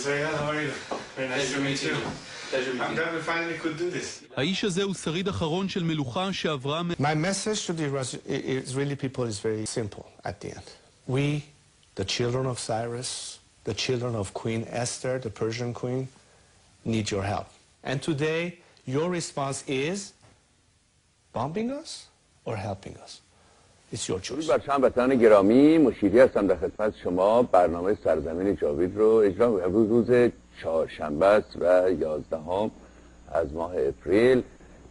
Zayed, how are you? Very nice to meet you. I'm glad we finally could do this. האיש הזה הוא שריד אחרון של מלוכה שעברה מ... My message to the Isra- Israeli people is very simple at the end. We, the children of Cyrus, the children of Queen Esther, the Persian queen, need your help. And today, your response is bombing us or helping us. Your choice. بر هموطنان گرامی مشیری هستم در خدمت شما. برنامه سرزمین جاوید رو اجرا امروز روز چهارشنبه است و یازدهم از ماه اپریل.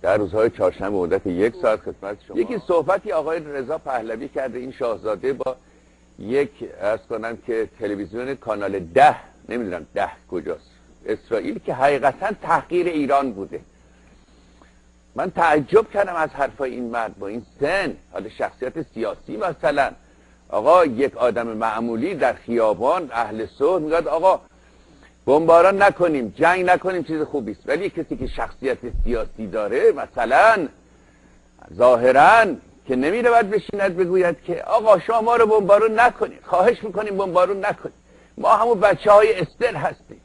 در روزهای چهارشنبه مدت یک ساعت خدمت شما. یکی صحبتی آقای رضا پهلوی کرده این شاهزاده با یک ارز کنم که تلویزیون کانال ده نمی‌دونم ده کجاست. اسرائیل که حقیقتا تحقیر ایران بوده. من تعجب کردم از حرفای این مرد با این سن. حالا شخصیت سیاسی مثلا. آقا یک آدم معمولی در خیابان اهل صلح میگه آقا بمباران نکنیم جنگ نکنیم چیز خوبی است. ولی کسی که شخصیت سیاسی داره مثلا ظاهرا که نمیره باید بشیند بگوید که آقا شما ما رو بمبارون نکنید خواهش می‌کنیم بمبارون نکنید ما همون بچه های استر هستیم.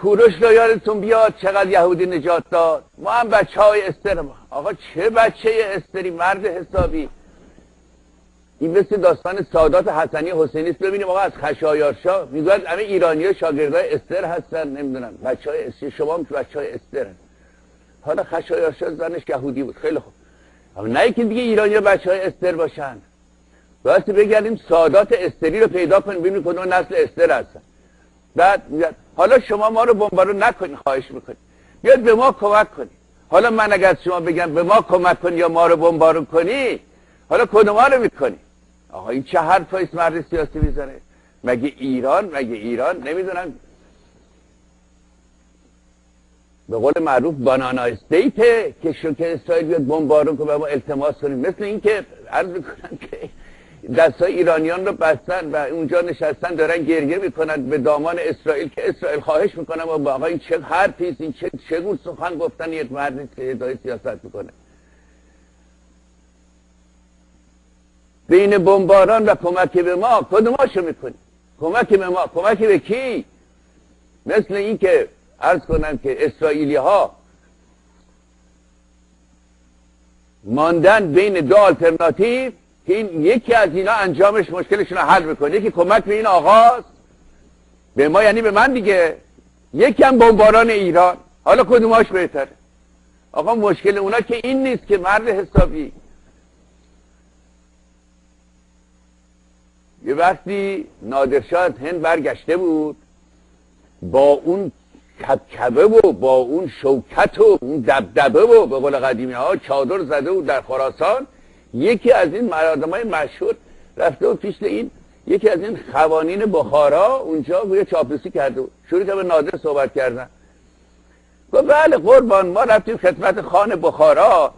کوروش رو یادتون بیاد چقدر یهودی نجات داد. ما هم بچه های استر. آقا چه بچه استری؟ مرد حسابی. این مثل داستان سادات حسنی حسینی است. ببینیم آقا از خشایارشا می‌گوید همه ایرانی ها شاگردای استر هستن. نمی‌دونم. بچه های استر شما هم بچه های استر. حالا خشایارشا زنش یهودی بود. خیلی خوب. اما نه که دیگه ایرانی ها بچه های استر باشن. بایستی بگردیم سادات استری رو پیدا کنیم. ببینیم کدوم نسل استر هستن. بعد میگن حالا شما ما رو بمبارون نکنید خواهش می‌کنید بیاد به ما کمک کنید حالا من اگر از شما بگم به ما کمک کنی یا ما رو بمبارون کنی حالا کدوم رو می‌کنی؟ آقا این چه حرفایی مرد سیاسی می‌زنه؟ مگه ایران مگه ایران؟ نمی‌دونم. به قول معروف بانانا استیته که شو که اسرائیل بیاد بمبارون کنه و ما التماس کنیم. مثل اینکه عرض می‌کنم که دستای ایرانیان رو بستن و اونجا نشستن دارن گریه می‌کنن به دامان اسرائیل که اسرائیل خواهش می‌کنم و آقا این چه حرفی است؟ این چه چگونه سخن گفتن یک مردی که ادعای سیاست می‌کنه؟ بین بمباران و کمک به ما کدوماشو می‌کنی؟ کمک به ما کمک به کی؟ مثل این که عرض کنم که اسرائیلی ها ماندن بین دو آلترناتیو این یکی از اینا انجامش مشکلشون رو حل می‌کنه. یکی کمک به این آغاز به ما یعنی به من دیگه. یکی هم بمباران ایران. حالا کدوماش بهتره؟ آقا مشکل اونا که این نیست که مرد حسابی. یه وقتی نادرشاه هند برگشته بود با اون کبکبه و با اون شوکت و اون دبدبه و به قول قدیمی ها چادر زده بود در خراسان یکی از این مردم های مشهور رفته و پیش این یکی از این خوانین بخارا اونجا گویا چاپلوسی کرده بود. شروع به نادر صحبت کردن. گفت بله قربان ما رفتیم خدمت خان بخارا.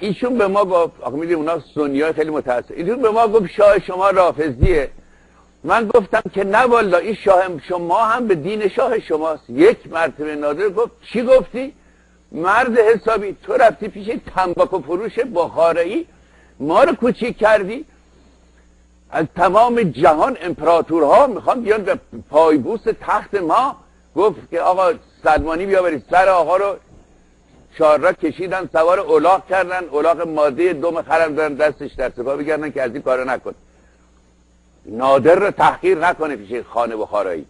ایشون به ما گفت آخه می‌دونی اونا سنی های خیلی متاسف ایشون به ما گفت شاه شما رافضیه. من گفتم که نه والا این شاه شما هم به دین شاه شماست. یک مرتبه نادر گفت چی گفتی؟ مرد حسابی تو رفتی پیش تنباکو فروش بخارایی؟ ما رو کوچیک کردی؟ از تمام جهان امپراتورها می‌خوان بیان به پایبوس تخت ما. گفت که آقا صدمانی بیا برید سر آقا رو چهار کشیدن سوار اولاق کردن. اولاق ماده دوم خرم دارن دستش در سپاه بگردن که از این کارو نکن. نادر رو تحقیر نکنه پیش خانه بخارایی.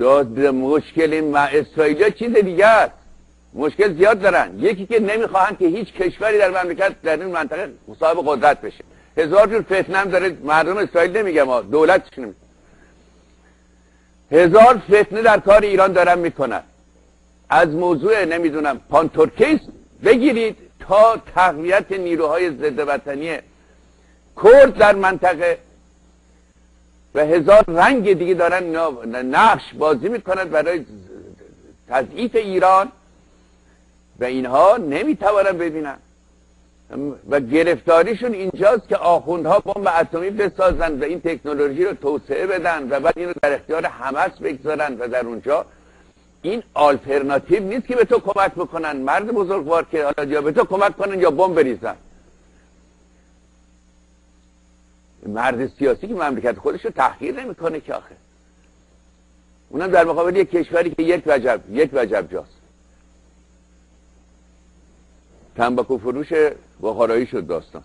داد مشکل این اسرائیل چیز دیگه است. مشکل زیاد دارن. یکی که نمی‌خواهند که هیچ کشوری در مملکت در این منطقه صاحب قدرت بشه. هزار جور فتنه داره. مردم اسرائیل نمیگه ما دولتش نمیگه هزار فتنه در کار ایران دارن می‌کنن. از موضوع نمی‌دونم پانتورکیسم بگیرید تا تقویت نیروهای ضد وطنی کرد در منطقه. و هزار رنگ دیگه دارن نقش بازی می‌کنن برای تضعیف ایران و اینها نمی‌توانن ببینن. و گرفتاریشون اینجاست که آخوندها بمب اتمی بسازن و این تکنولوژی رو توسعه بدن و بعد این رو در اختیار حمس بگذارن و در اونجا این آلترناتیو نیست که به تو کمک بکنن. مرد بزرگوار که حالا یا به تو کمک کنن یا بمب بریزن. مرد سیاسی که مملکت خودش رو تحقیر نمی‌کنه که آخه. اونم در مقابل یک کشوری که یک وجب یک وجب جاست. تنباکو فروش بخارایی شد داستان.